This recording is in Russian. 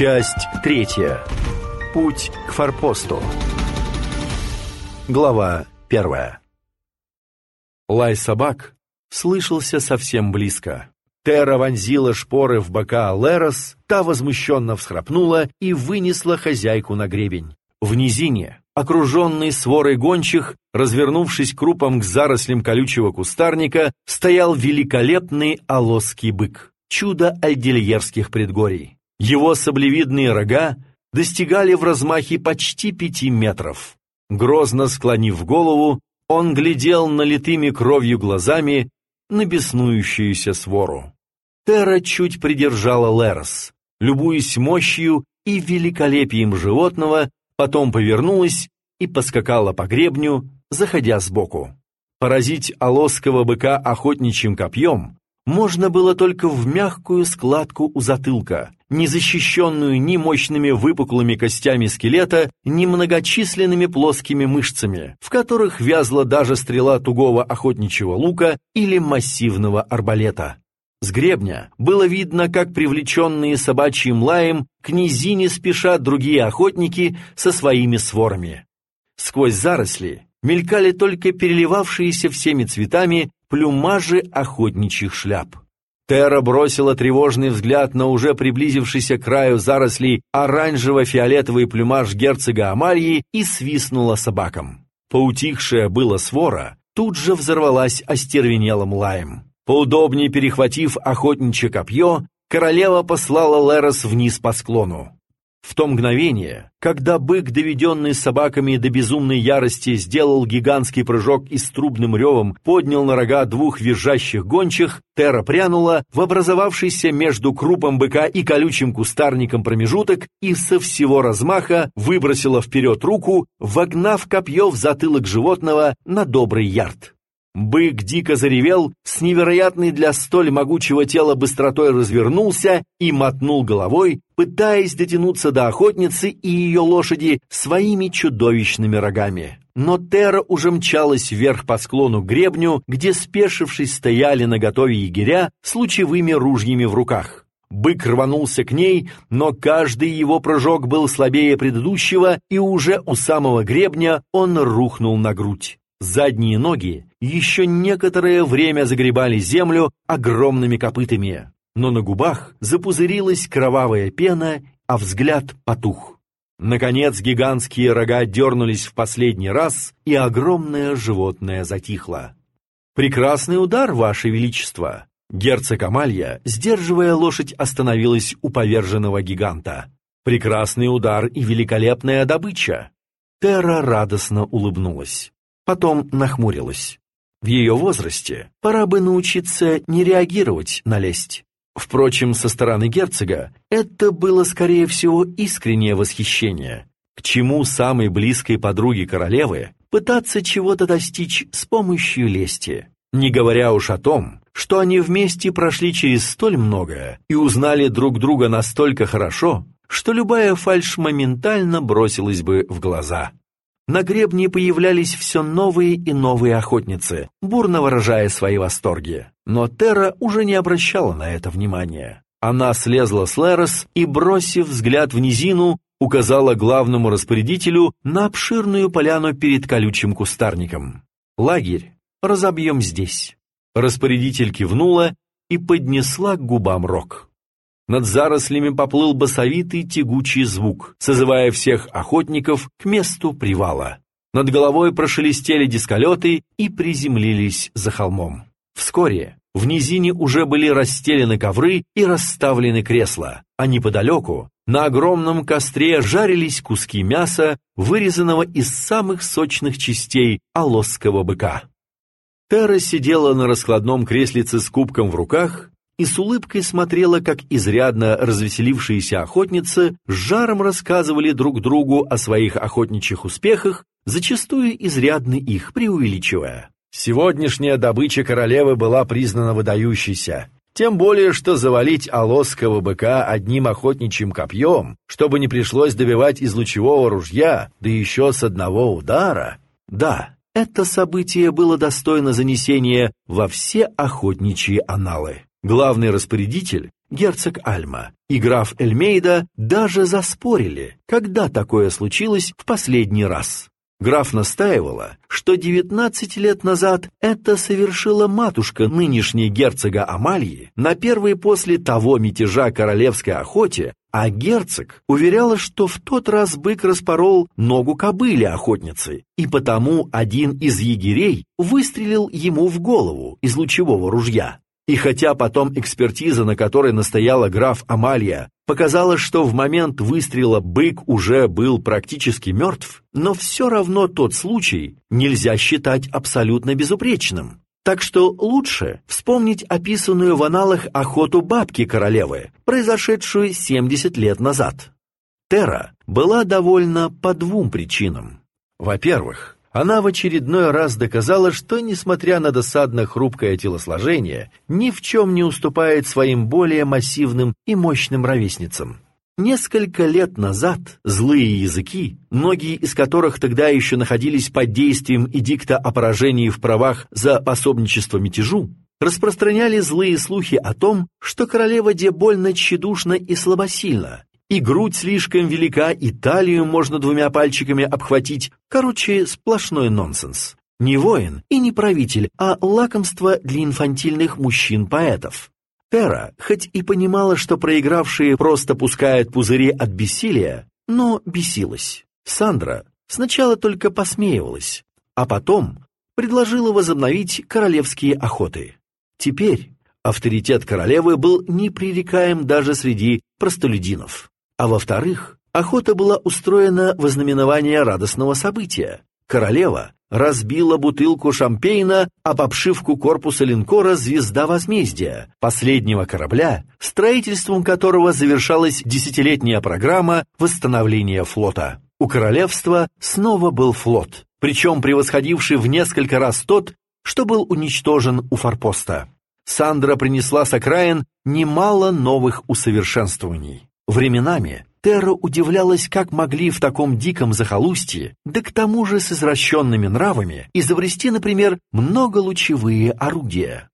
Часть третья. Путь к форпосту. Глава первая. Лай собак слышался совсем близко. Тера вонзила шпоры в бока Лерос, та возмущенно всхрапнула и вынесла хозяйку на гребень. В низине, окруженный сворой гончих, развернувшись крупом к зарослям колючего кустарника, стоял великолепный алосский бык, чудо альдельерских предгорий. Его саблевидные рога достигали в размахе почти пяти метров. Грозно склонив голову, он глядел налитыми кровью глазами на беснующуюся свору. Тера чуть придержала Лерос, любуясь мощью и великолепием животного, потом повернулась и поскакала по гребню, заходя сбоку. Поразить алосского быка охотничьим копьем можно было только в мягкую складку у затылка, не защищенную ни мощными выпуклыми костями скелета, ни многочисленными плоскими мышцами, в которых вязла даже стрела тугого охотничьего лука или массивного арбалета. С гребня было видно, как привлеченные собачьим лаем к низине спешат другие охотники со своими сворами. Сквозь заросли мелькали только переливавшиеся всеми цветами плюмажи охотничьих шляп. Тера бросила тревожный взгляд на уже приблизившийся к краю зарослей оранжево-фиолетовый плюмаж герцога Амальи и свистнула собакам. Поутихшая была свора тут же взорвалась остервенелым лаем. Поудобнее перехватив охотничье копье, королева послала Лерос вниз по склону. В то мгновение, когда бык, доведенный собаками до безумной ярости, сделал гигантский прыжок и с трубным ревом поднял на рога двух визжащих гончих, Тера прянула в образовавшийся между крупом быка и колючим кустарником промежуток и со всего размаха выбросила вперед руку, вогнав копье в затылок животного на добрый ярд. Бык дико заревел, с невероятной для столь могучего тела быстротой развернулся и мотнул головой, пытаясь дотянуться до охотницы и ее лошади своими чудовищными рогами. Но Тера уже мчалась вверх по склону к гребню, где, спешившись, стояли на готове егеря с лучевыми ружьями в руках. Бык рванулся к ней, но каждый его прыжок был слабее предыдущего, и уже у самого гребня он рухнул на грудь. Задние ноги еще некоторое время загребали землю огромными копытами, но на губах запузырилась кровавая пена, а взгляд потух. Наконец гигантские рога дернулись в последний раз, и огромное животное затихло. «Прекрасный удар, Ваше Величество!» Герцог Амалья, сдерживая лошадь, остановилась у поверженного гиганта. «Прекрасный удар и великолепная добыча!» Терра радостно улыбнулась потом нахмурилась. В ее возрасте пора бы научиться не реагировать на лесть. Впрочем, со стороны герцога это было, скорее всего, искреннее восхищение. К чему самой близкой подруге королевы пытаться чего-то достичь с помощью лести? Не говоря уж о том, что они вместе прошли через столь многое и узнали друг друга настолько хорошо, что любая фальшь моментально бросилась бы в глаза. На гребне появлялись все новые и новые охотницы, бурно выражая свои восторги. Но Терра уже не обращала на это внимания. Она слезла с Лерос и, бросив взгляд в низину, указала главному распорядителю на обширную поляну перед колючим кустарником. «Лагерь разобьем здесь». Распорядитель кивнула и поднесла к губам рог. Над зарослями поплыл басовитый тягучий звук, созывая всех охотников к месту привала. Над головой прошелестели дисколеты и приземлились за холмом. Вскоре в низине уже были расстелены ковры и расставлены кресла, а неподалеку на огромном костре жарились куски мяса, вырезанного из самых сочных частей алосского быка. Тера сидела на раскладном креслице с кубком в руках и с улыбкой смотрела, как изрядно развеселившиеся охотницы с жаром рассказывали друг другу о своих охотничьих успехах, зачастую изрядно их преувеличивая. Сегодняшняя добыча королевы была признана выдающейся. Тем более, что завалить алосского быка одним охотничьим копьем, чтобы не пришлось добивать из лучевого ружья, да еще с одного удара. Да, это событие было достойно занесения во все охотничьи аналы. Главный распорядитель герцог Альма, и граф Эльмейда даже заспорили, когда такое случилось в последний раз. Граф настаивала, что 19 лет назад это совершила матушка нынешней герцога Амальи на первой после того мятежа королевской охоте, а герцог уверяла, что в тот раз бык распорол ногу кобыли охотницы, и потому один из егерей выстрелил ему в голову из лучевого ружья. И хотя потом экспертиза, на которой настояла граф Амалия, показала, что в момент выстрела бык уже был практически мертв, но все равно тот случай нельзя считать абсолютно безупречным. Так что лучше вспомнить описанную в аналах охоту бабки королевы, произошедшую 70 лет назад. Тера была довольна по двум причинам. Во-первых, она в очередной раз доказала, что, несмотря на досадно хрупкое телосложение, ни в чем не уступает своим более массивным и мощным ровесницам. Несколько лет назад злые языки, многие из которых тогда еще находились под действием эдикта о поражении в правах за пособничество мятежу, распространяли злые слухи о том, что королева Де больно тщедушна и слабосильна, и грудь слишком велика, и талию можно двумя пальчиками обхватить. Короче, сплошной нонсенс. Не воин и не правитель, а лакомство для инфантильных мужчин-поэтов. Тера, хоть и понимала, что проигравшие просто пускают пузыри от бессилия, но бесилась. Сандра сначала только посмеивалась, а потом предложила возобновить королевские охоты. Теперь авторитет королевы был непререкаем даже среди простолюдинов. А во-вторых, охота была устроена в ознаменование радостного события. Королева разбила бутылку шампейна об обшивку корпуса линкора «Звезда возмездия», последнего корабля, строительством которого завершалась десятилетняя программа восстановления флота. У королевства снова был флот, причем превосходивший в несколько раз тот, что был уничтожен у форпоста. Сандра принесла с окраин немало новых усовершенствований. Временами Терра удивлялась, как могли в таком диком захолустье, да к тому же с извращенными нравами, изобрести, например, многолучевые орудия.